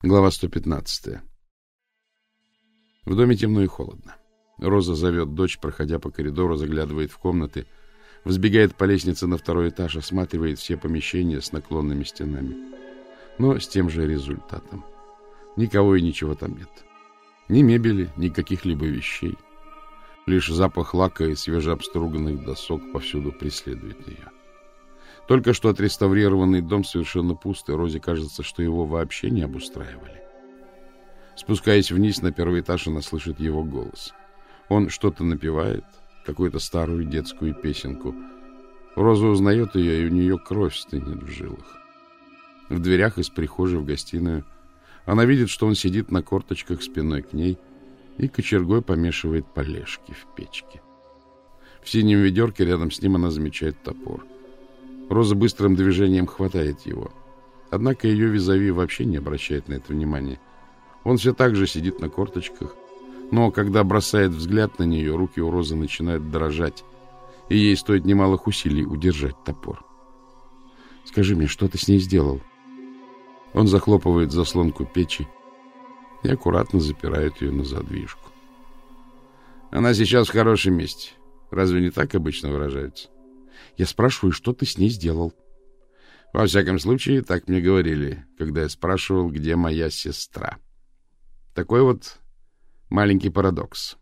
Глава 115. В доме темно и холодно. Роза зовет дочь, проходя по коридору, заглядывает в комнаты, взбегает по лестнице на второй этаж, осматривает все помещения с наклонными стенами. Но с тем же результатом. Никого и ничего там нет. Ни мебели, ни каких-либо вещей. Лишь запах лака и свежеобструганных досок повсюду преследует ее. Только что отреставрированный дом совершенно пуст, и Розе кажется, что его вообще не обустраивали. Спускаясь вниз на первый этаж, она слышит его голос. Он что-то напевает, какую-то старую детскую песенку. Роза узнает ее, и у нее кровь стынет в жилах. В дверях из прихожей в гостиную она видит, что он сидит на корточках спиной к ней и кочергой помешивает полежки в печке. В синем ведерке рядом с ним она замечает топор — Роза быстрым движением хватает его. Однако ее визави вообще не обращает на это внимания. Он все так же сидит на корточках, но когда бросает взгляд на нее, руки у Розы начинают дрожать, и ей стоит немалых усилий удержать топор. «Скажи мне, что ты с ней сделал?» Он захлопывает заслонку печи и аккуратно запирает ее на задвижку. «Она сейчас в хорошем месте. Разве не так обычно выражаются?» Я спрашиваю, что ты с ней сделал? Во всяком случае, так мне говорили, когда я спрашивал, где моя сестра. Такой вот маленький парадокс.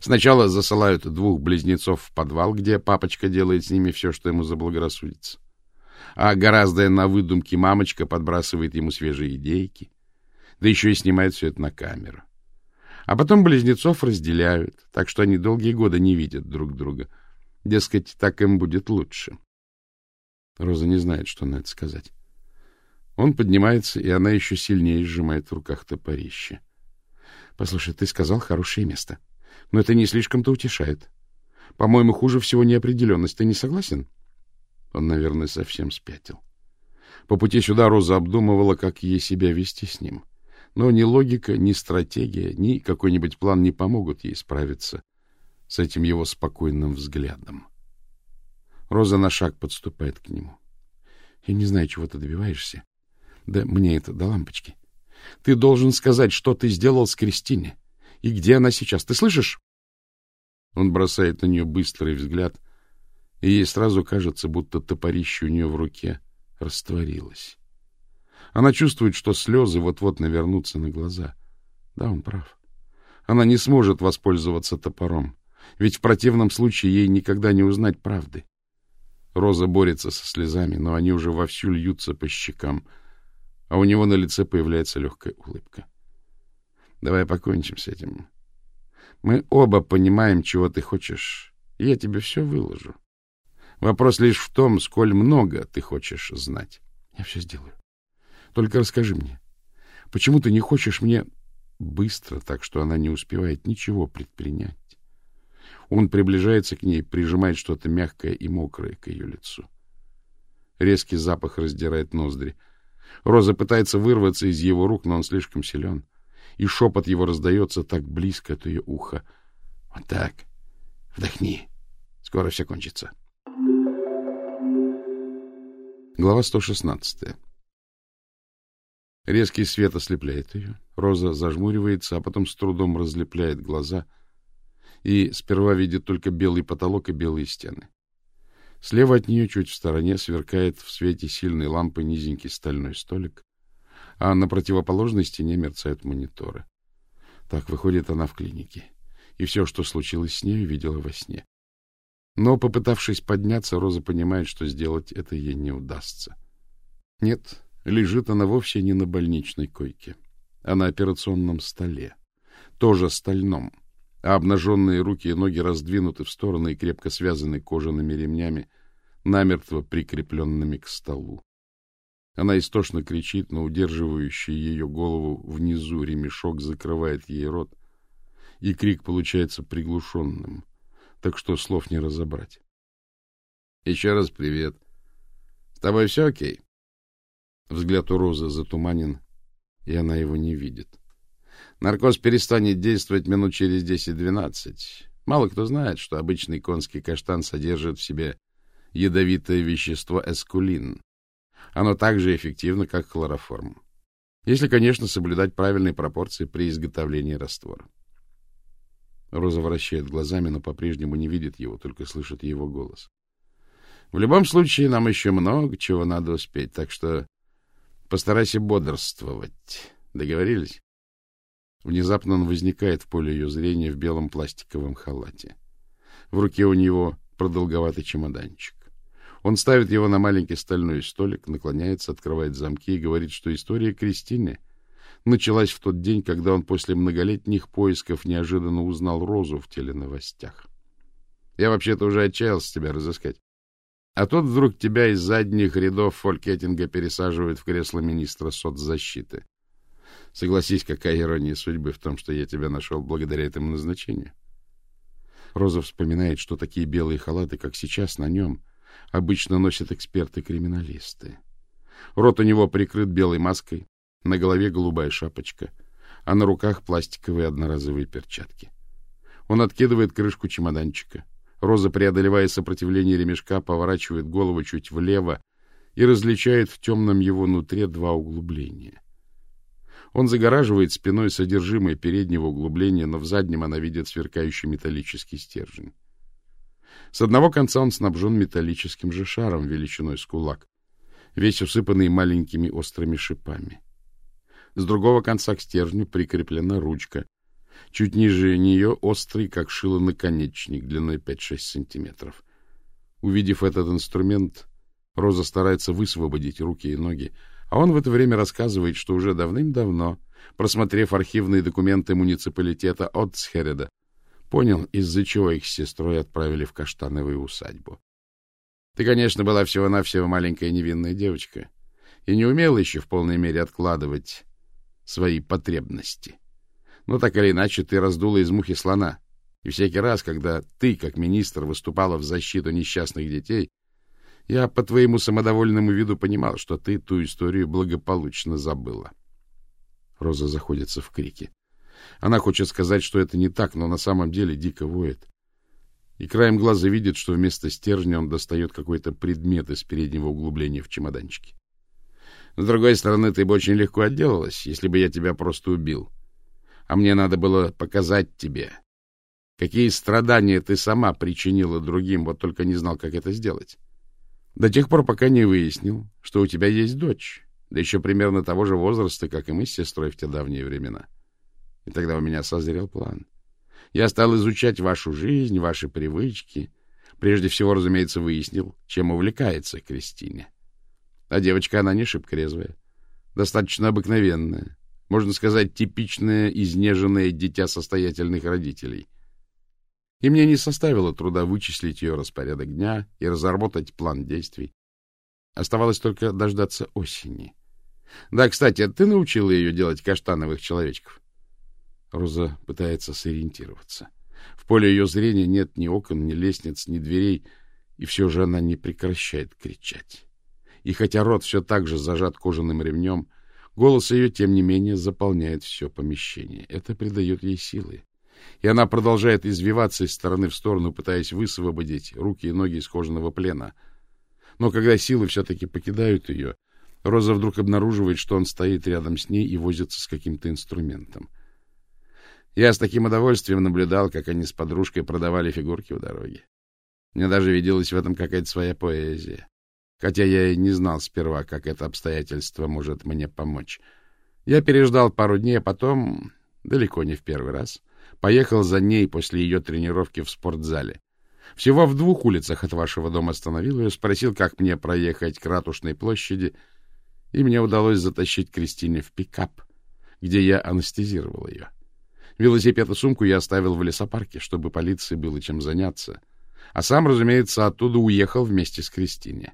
Сначала засылают двух близнецов в подвал, где папочка делает с ними все, что ему заблагорассудится. А гораздо на выдумке мамочка подбрасывает ему свежие идейки, да еще и снимает все это на камеру. А потом близнецов разделяют, так что они долгие годы не видят друг друга — Дескать, так им будет лучше. Роза не знает, что на это сказать. Он поднимается, и она еще сильнее сжимает в руках топорище. — Послушай, ты сказал хорошее место. Но это не слишком-то утешает. По-моему, хуже всего неопределенность. Ты не согласен? Он, наверное, совсем спятил. По пути сюда Роза обдумывала, как ей себя вести с ним. Но ни логика, ни стратегия, ни какой-нибудь план не помогут ей справиться с этим его спокойным взглядом. Роза на шаг подступает к нему. — Я не знаю, чего ты добиваешься. Да мне это до лампочки. Ты должен сказать, что ты сделал с Кристине. И где она сейчас. Ты слышишь? Он бросает на нее быстрый взгляд, и ей сразу кажется, будто топорище у нее в руке растворилось. Она чувствует, что слезы вот-вот навернутся на глаза. Да, он прав. Она не сможет воспользоваться топором ведь в противном случае ей никогда не узнать правды. Роза борется со слезами, но они уже вовсю льются по щекам, а у него на лице появляется легкая улыбка. Давай покончим с этим. Мы оба понимаем, чего ты хочешь, и я тебе все выложу. Вопрос лишь в том, сколь много ты хочешь знать. Я все сделаю. Только расскажи мне, почему ты не хочешь мне быстро, так что она не успевает ничего предпринять? Он приближается к ней, прижимает что-то мягкое и мокрое к ее лицу. Резкий запах раздирает ноздри. Роза пытается вырваться из его рук, но он слишком силен. И шепот его раздается так близко от ее уха. Вот так. Вдохни. Скоро все кончится. Глава 116. Резкий свет ослепляет ее. Роза зажмуривается, а потом с трудом разлепляет глаза — и сперва видит только белый потолок и белые стены. Слева от нее, чуть в стороне, сверкает в свете сильной лампы низенький стальной столик, а на противоположной стене мерцают мониторы. Так выходит она в клинике, и все, что случилось с ней, видела во сне. Но, попытавшись подняться, Роза понимает, что сделать это ей не удастся. Нет, лежит она вовсе не на больничной койке, а на операционном столе, тоже стальном, а обнаженные руки и ноги раздвинуты в стороны и крепко связаны кожаными ремнями, намертво прикрепленными к столу. Она истошно кричит, но удерживающий ее голову внизу ремешок закрывает ей рот, и крик получается приглушенным, так что слов не разобрать. — Еще раз привет. С тобой все окей? Взгляд у Розы затуманен, и она его не видит. — Наркоз перестанет действовать минут через 10-12. Мало кто знает, что обычный конский каштан содержит в себе ядовитое вещество эскулин. Оно так же эффективно, как хлороформ. Если, конечно, соблюдать правильные пропорции при изготовлении раствора. Роза вращает глазами, но по-прежнему не видит его, только слышит его голос. В любом случае, нам еще много чего надо успеть, так что постарайся бодрствовать. Договорились? Внезапно он возникает в поле ее зрения в белом пластиковом халате. В руке у него продолговатый чемоданчик. Он ставит его на маленький стальной столик, наклоняется, открывает замки и говорит, что история Кристины началась в тот день, когда он после многолетних поисков неожиданно узнал Розу в теленовостях. Я вообще-то уже отчаялся тебя разыскать. А тут вдруг тебя из задних рядов фолькетинга пересаживают в кресло министра соцзащиты. Согласись, какая ирония судьбы в том, что я тебя нашел благодаря этому назначению. Роза вспоминает, что такие белые халаты, как сейчас на нем, обычно носят эксперты-криминалисты. Рот у него прикрыт белой маской, на голове голубая шапочка, а на руках пластиковые одноразовые перчатки. Он откидывает крышку чемоданчика. Роза, преодолевая сопротивление ремешка, поворачивает голову чуть влево и различает в темном его нутре два углубления. Он загораживает спиной содержимое переднего углубления, но в заднем она видит сверкающий металлический стержень. С одного конца он снабжен металлическим же шаром величиной с кулак, весь усыпанный маленькими острыми шипами. С другого конца к стержню прикреплена ручка. Чуть ниже нее острый, как шило, наконечник длиной 5-6 сантиметров. Увидев этот инструмент, Роза старается высвободить руки и ноги, а он в это время рассказывает, что уже давным-давно, просмотрев архивные документы муниципалитета Отсхереда, понял, из-за чего их с сестрой отправили в каштановую усадьбу. Ты, конечно, была всего-навсего маленькая невинная девочка и не умела еще в полной мере откладывать свои потребности. Но так или иначе ты раздула из мухи слона. И всякий раз, когда ты, как министр, выступала в защиту несчастных детей, я по твоему самодовольному виду понимал, что ты ту историю благополучно забыла. Роза заходится в крики. Она хочет сказать, что это не так, но на самом деле дико воет. И краем глаза видит, что вместо стержня он достает какой-то предмет из переднего углубления в чемоданчике. С другой стороны, ты бы очень легко отделалась, если бы я тебя просто убил. А мне надо было показать тебе, какие страдания ты сама причинила другим, вот только не знал, как это сделать. До тех пор, пока не выяснил, что у тебя есть дочь, да еще примерно того же возраста, как и мы с сестрой в те давние времена. И тогда у меня созрел план. Я стал изучать вашу жизнь, ваши привычки. Прежде всего, разумеется, выяснил, чем увлекается Кристине. А девочка она не шибко резвая. Достаточно обыкновенная. Можно сказать, типичное изнеженное дитя состоятельных родителей. И мне не составило труда вычислить ее распорядок дня и разработать план действий. Оставалось только дождаться осени. Да, кстати, ты научила ее делать каштановых человечков? Роза пытается сориентироваться. В поле ее зрения нет ни окон, ни лестниц, ни дверей, и все же она не прекращает кричать и хотя рот все так же зажат кожаным ремнем, голос ее, тем не менее, заполняет все помещение. Это придает ей силы. И она продолжает извиваться из стороны в сторону, пытаясь высвободить руки и ноги из кожаного плена. Но когда силы все-таки покидают ее, Роза вдруг обнаруживает, что он стоит рядом с ней и возится с каким-то инструментом. Я с таким удовольствием наблюдал, как они с подружкой продавали фигурки в дороге. Мне даже виделась в этом какая-то своя поэзия хотя я и не знал сперва, как это обстоятельство может мне помочь. Я переждал пару дней, а потом, далеко не в первый раз, поехал за ней после ее тренировки в спортзале. Всего в двух улицах от вашего дома остановил ее, спросил, как мне проехать к Ратушной площади, и мне удалось затащить Кристине в пикап, где я анестезировал ее. Велосипед и сумку я оставил в лесопарке, чтобы полиции было чем заняться, а сам, разумеется, оттуда уехал вместе с Кристиной.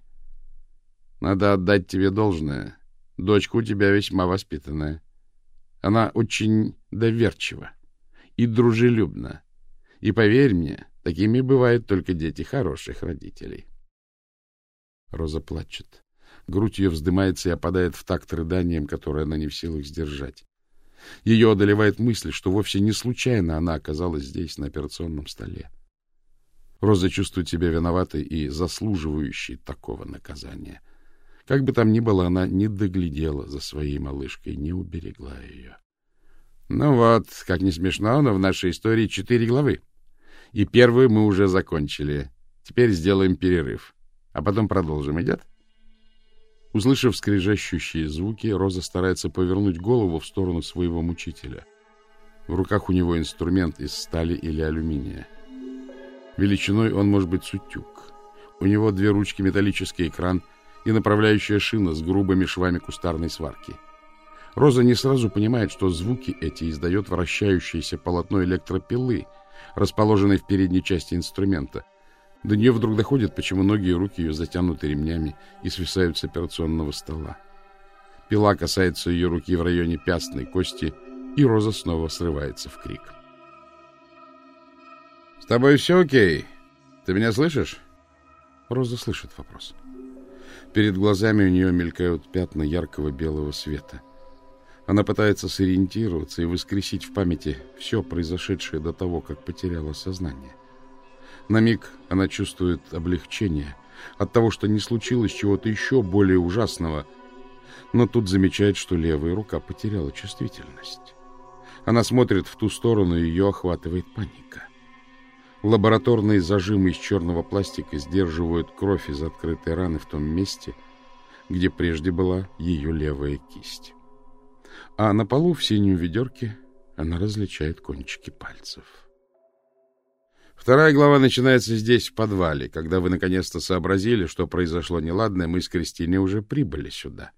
Надо отдать тебе должное. Дочка у тебя весьма воспитанная. Она очень доверчива и дружелюбна. И поверь мне, такими бывают только дети хороших родителей. Роза плачет. Грудь ее вздымается и опадает в такт рыданием, которое она не в силах сдержать. Ее одолевает мысль, что вовсе не случайно она оказалась здесь, на операционном столе. Роза чувствует себя виноватой и заслуживающей такого наказания — Как бы там ни было, она не доглядела за своей малышкой, не уберегла ее. Ну вот, как не смешно, но в нашей истории четыре главы. И первую мы уже закончили. Теперь сделаем перерыв. А потом продолжим. Идет? Услышав скрежещущие звуки, Роза старается повернуть голову в сторону своего мучителя. В руках у него инструмент из стали или алюминия. Величиной он может быть сутюк. У него две ручки металлический экран и направляющая шина с грубыми швами кустарной сварки. Роза не сразу понимает, что звуки эти издает вращающееся полотно электропилы, расположенной в передней части инструмента, до нее вдруг доходит, почему ноги и руки ее затянуты ремнями и свисают с операционного стола. Пила касается ее руки в районе пястной кости, и Роза снова срывается в крик. — С тобой все окей? Ты меня слышишь? Роза слышит вопрос. Перед глазами у нее мелькают пятна яркого белого света. Она пытается сориентироваться и воскресить в памяти все произошедшее до того, как потеряла сознание. На миг она чувствует облегчение от того, что не случилось чего-то еще более ужасного, но тут замечает, что левая рука потеряла чувствительность. Она смотрит в ту сторону, и ее охватывает паника. Лабораторные зажимы из черного пластика сдерживают кровь из открытой раны в том месте, где прежде была ее левая кисть. А на полу в синем ведерке она различает кончики пальцев. Вторая глава начинается здесь, в подвале. Когда вы наконец-то сообразили, что произошло неладное, мы с Кристиной уже прибыли сюда.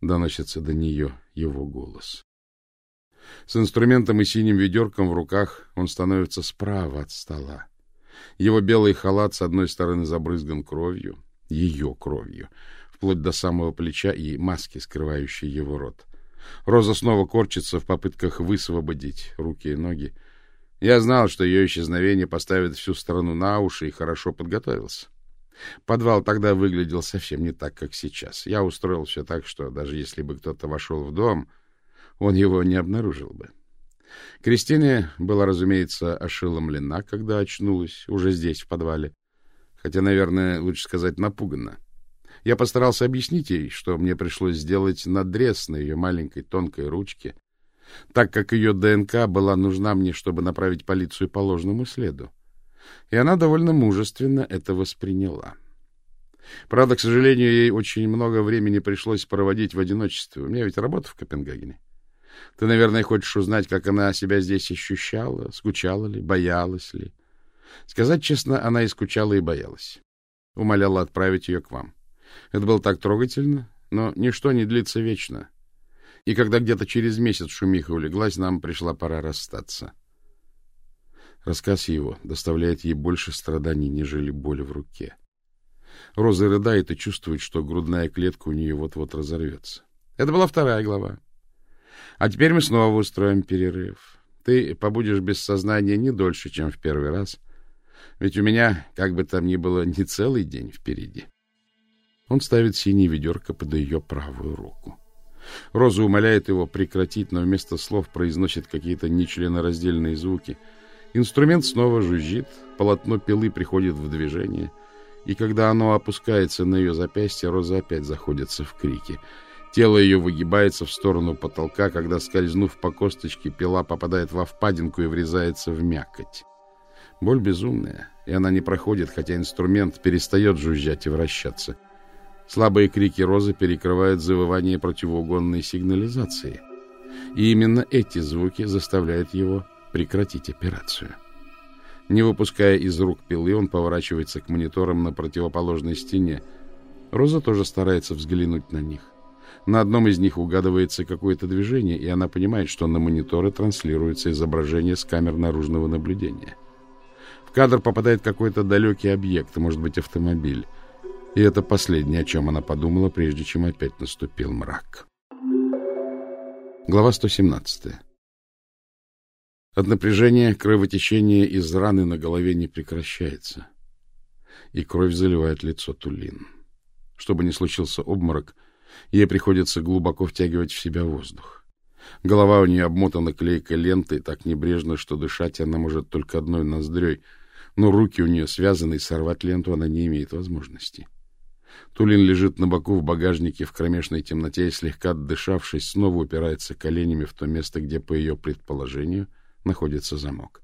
Доносится до нее его голос. С инструментом и синим ведерком в руках он становится справа от стола. Его белый халат с одной стороны забрызган кровью, ее кровью, вплоть до самого плеча и маски, скрывающей его рот. Роза снова корчится в попытках высвободить руки и ноги, я знал, что ее исчезновение поставит всю страну на уши и хорошо подготовился. Подвал тогда выглядел совсем не так, как сейчас. Я устроил все так, что даже если бы кто-то вошел в дом, он его не обнаружил бы. Кристина была, разумеется, ошеломлена, когда очнулась, уже здесь, в подвале. Хотя, наверное, лучше сказать, напугана. Я постарался объяснить ей, что мне пришлось сделать надрез на ее маленькой тонкой ручке, так как ее ДНК была нужна мне, чтобы направить полицию по ложному следу. И она довольно мужественно это восприняла. Правда, к сожалению, ей очень много времени пришлось проводить в одиночестве. У меня ведь работа в Копенгагене. Ты, наверное, хочешь узнать, как она себя здесь ощущала, скучала ли, боялась ли. Сказать честно, она и скучала, и боялась. Умоляла отправить ее к вам. Это было так трогательно, но ничто не длится вечно. И когда где-то через месяц шумиха улеглась, нам пришла пора расстаться. Рассказ его доставляет ей больше страданий, нежели боль в руке. Роза рыдает и чувствует, что грудная клетка у нее вот-вот разорвется. Это была вторая глава. А теперь мы снова устроим перерыв. Ты побудешь без сознания не дольше, чем в первый раз. Ведь у меня, как бы там ни было, не целый день впереди. Он ставит синий ведерко под ее правую руку. Роза умоляет его прекратить, но вместо слов произносит какие-то нечленораздельные звуки. Инструмент снова жужжит, полотно пилы приходит в движение, и когда оно опускается на ее запястье, Роза опять заходится в крики. Тело ее выгибается в сторону потолка, когда, скользнув по косточке, пила попадает во впадинку и врезается в мякоть. Боль безумная, и она не проходит, хотя инструмент перестает жужжать и вращаться. — Слабые крики Розы перекрывают завывание противоугонной сигнализации. И именно эти звуки заставляют его прекратить операцию. Не выпуская из рук пилы, он поворачивается к мониторам на противоположной стене. Роза тоже старается взглянуть на них. На одном из них угадывается какое-то движение, и она понимает, что на мониторы транслируется изображение с камер наружного наблюдения. В кадр попадает какой-то далекий объект, может быть, автомобиль. И это последнее, о чем она подумала, прежде чем опять наступил мрак. Глава 117. От напряжения кровотечение из раны на голове не прекращается, и кровь заливает лицо Тулин. Чтобы не случился обморок, ей приходится глубоко втягивать в себя воздух. Голова у нее обмотана клейкой лентой так небрежно, что дышать она может только одной ноздрёй, но руки у нее связаны, и сорвать ленту она не имеет возможности. Тулин лежит на боку в багажнике в кромешной темноте и, слегка отдышавшись, снова упирается коленями в то место, где, по ее предположению, находится замок.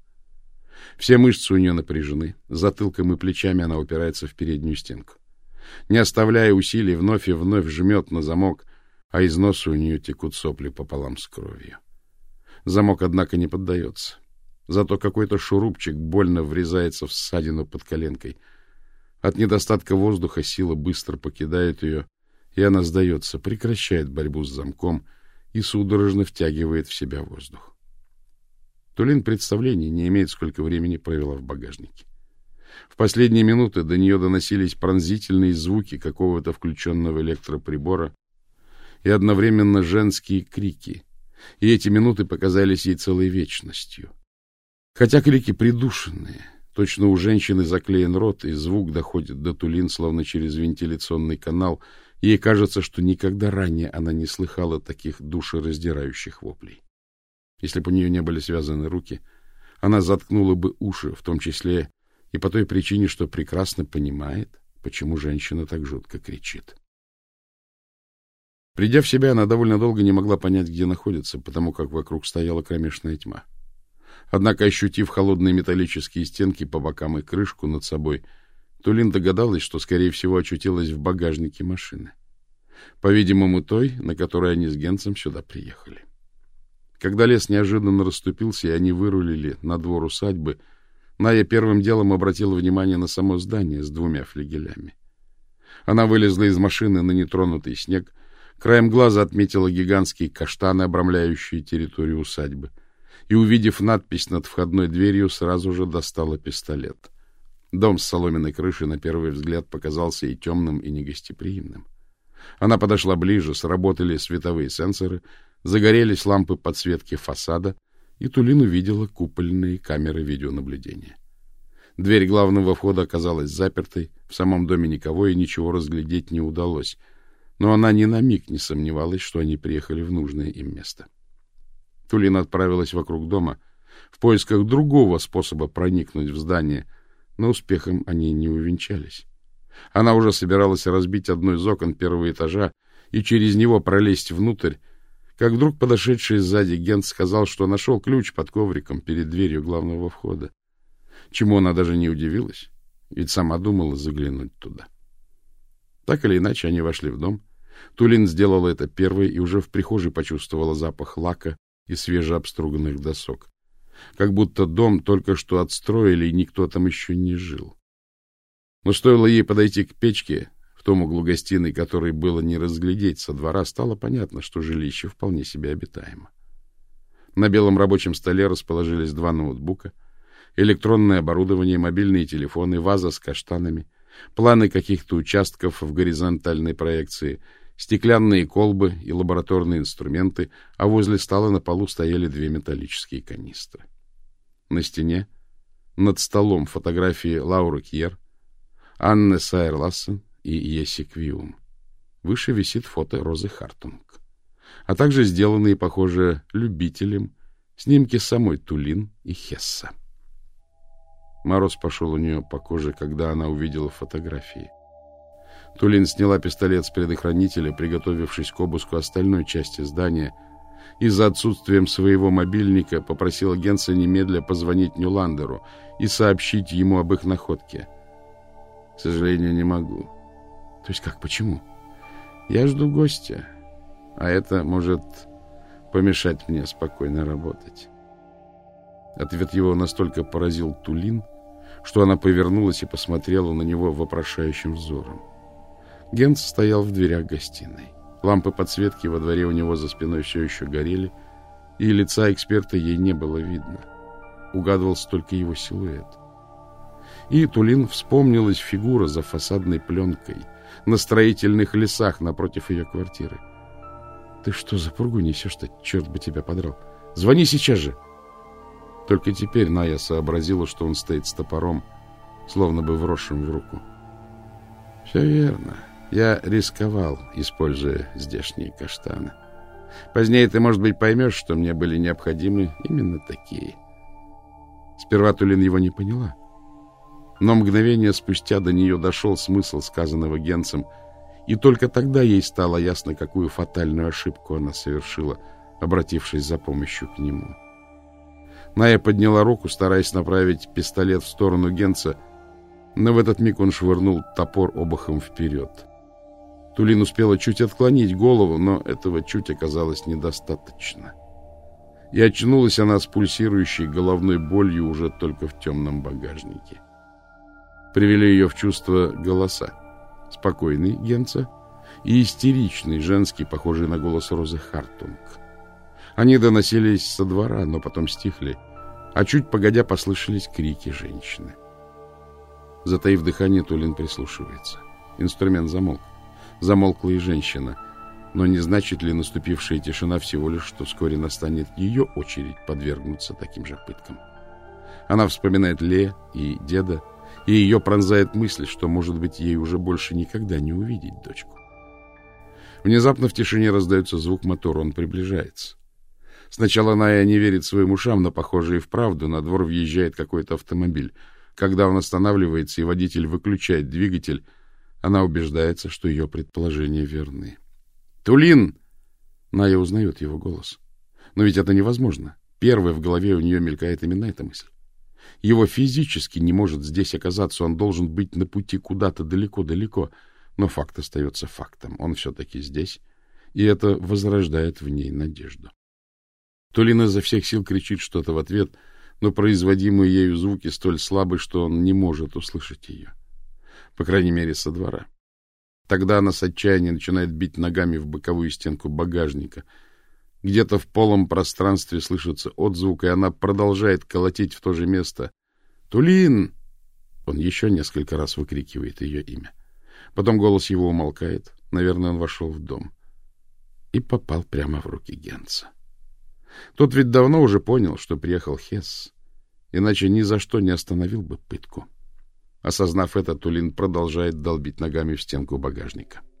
Все мышцы у нее напряжены, затылком и плечами она упирается в переднюю стенку. Не оставляя усилий, вновь и вновь жмет на замок, а из носа у нее текут сопли пополам с кровью. Замок, однако, не поддается. Зато какой-то шурупчик больно врезается в ссадину под коленкой. От недостатка воздуха сила быстро покидает ее, и она сдается, прекращает борьбу с замком и судорожно втягивает в себя воздух. Тулин представления не имеет, сколько времени провела в багажнике. В последние минуты до нее доносились пронзительные звуки какого-то включенного электроприбора и одновременно женские крики, и эти минуты показались ей целой вечностью. Хотя крики придушенные, точно у женщины заклеен рот, и звук доходит до Тулин словно через вентиляционный канал, ей кажется, что никогда ранее она не слыхала таких душераздирающих воплей. Если бы у нее не были связаны руки, она заткнула бы уши, в том числе и по той причине, что прекрасно понимает, почему женщина так жутко кричит. Придя в себя, она довольно долго не могла понять, где находится, потому как вокруг стояла кромешная тьма. Однако, ощутив холодные металлические стенки по бокам и крышку над собой, Тулин догадалась, что, скорее всего, очутилась в багажнике машины. По-видимому, той, на которой они с Генцем сюда приехали. Когда лес неожиданно расступился, и они вырулили на двор усадьбы, Ная первым делом обратила внимание на само здание с двумя флигелями. Она вылезла из машины на нетронутый снег, краем глаза отметила гигантские каштаны, обрамляющие территорию усадьбы, и, увидев надпись над входной дверью, сразу же достала пистолет. Дом с соломенной крышей на первый взгляд показался и темным, и негостеприимным. Она подошла ближе, сработали световые сенсоры, загорелись лампы подсветки фасада, и Тулин увидела купольные камеры видеонаблюдения. Дверь главного входа оказалась запертой, в самом доме никого и ничего разглядеть не удалось, но она ни на миг не сомневалась, что они приехали в нужное им место. Тулин отправилась вокруг дома в поисках другого способа проникнуть в здание, но успехом они не увенчались. Она уже собиралась разбить одно из окон первого этажа и через него пролезть внутрь, как вдруг подошедший сзади Гент сказал, что нашел ключ под ковриком перед дверью главного входа. Чему она даже не удивилась, ведь сама думала заглянуть туда. Так или иначе, они вошли в дом. Тулин сделала это первой и уже в прихожей почувствовала запах лака и свежеобструганных досок. Как будто дом только что отстроили, и никто там еще не жил. Но стоило ей подойти к печке, в том углу гостиной, который было не разглядеть со двора, стало понятно, что жилище вполне себе обитаемо. На белом рабочем столе расположились два ноутбука, электронное оборудование, мобильные телефоны, ваза с каштанами, планы каких-то участков в горизонтальной проекции, стеклянные колбы и лабораторные инструменты, а возле стола на полу стояли две металлические канистры. На стене, над столом фотографии Лауры Кьер, Анны Сайер-Лассен и Еси Квиум. Выше висит фото Розы Хартунг, а также сделанные, похоже, любителем, снимки самой Тулин и Хесса. Мороз пошел у нее по коже, когда она увидела фотографии. Тулин сняла пистолет с предохранителя, приготовившись к обыску остальной части здания, и за отсутствием своего мобильника попросила Генса немедля позвонить Нюландеру и сообщить ему об их находке. К сожалению, не могу. То есть как, почему? Я жду гостя, а это может помешать мне спокойно работать. Ответ его настолько поразил Тулин, что она повернулась и посмотрела на него вопрошающим взором. Генц стоял в дверях гостиной. Лампы подсветки во дворе у него за спиной все еще горели, и лица эксперта ей не было видно. Угадывался только его силуэт. И Тулин вспомнилась фигура за фасадной пленкой на строительных лесах напротив ее квартиры. «Ты что за пургу несешь-то? Черт бы тебя подрал! Звони сейчас же!» Только теперь Ная сообразила, что он стоит с топором, словно бы вросшим в руку. «Все верно. Я рисковал, используя здешние каштаны. Позднее ты, может быть, поймешь, что мне были необходимы именно такие». Сперва Тулин его не поняла. Но мгновение спустя до нее дошел смысл сказанного Генцем, И только тогда ей стало ясно, какую фатальную ошибку она совершила, обратившись за помощью к нему. Ная подняла руку, стараясь направить пистолет в сторону Генца, но в этот миг он швырнул топор обухом вперед. Тулин успела чуть отклонить голову, но этого чуть оказалось недостаточно. И очнулась она с пульсирующей головной болью уже только в темном багажнике. Привели ее в чувство голоса. Спокойный Генца и истеричный женский, похожий на голос Розы Хартунг. Они доносились со двора, но потом стихли, а чуть погодя послышались крики женщины. Затаив дыхание, Тулин прислушивается. Инструмент замолк. Замолкла и женщина. Но не значит ли наступившая тишина всего лишь, что вскоре настанет ее очередь подвергнуться таким же пыткам? Она вспоминает Ле и деда, и ее пронзает мысль, что, может быть, ей уже больше никогда не увидеть дочку. Внезапно в тишине раздается звук мотора, он приближается. Сначала Ная не верит своим ушам, но, похоже, и вправду на двор въезжает какой-то автомобиль. Когда он останавливается и водитель выключает двигатель, она убеждается, что ее предположения верны. «Тулин!» Ная узнает его голос. Но ведь это невозможно. Первой в голове у нее мелькает именно эта мысль. Его физически не может здесь оказаться, он должен быть на пути куда-то далеко-далеко. Но факт остается фактом. Он все-таки здесь, и это возрождает в ней надежду. Тулин изо всех сил кричит что-то в ответ — но производимые ею звуки столь слабы, что он не может услышать ее. По крайней мере, со двора. Тогда она с отчаянием начинает бить ногами в боковую стенку багажника. Где-то в полом пространстве слышится отзвук, и она продолжает колотить в то же место. «Тулин!» Он еще несколько раз выкрикивает ее имя. Потом голос его умолкает. Наверное, он вошел в дом. И попал прямо в руки Генца. Тот ведь давно уже понял, что приехал Хесс, иначе ни за что не остановил бы пытку. Осознав это, Тулин продолжает долбить ногами в стенку багажника. —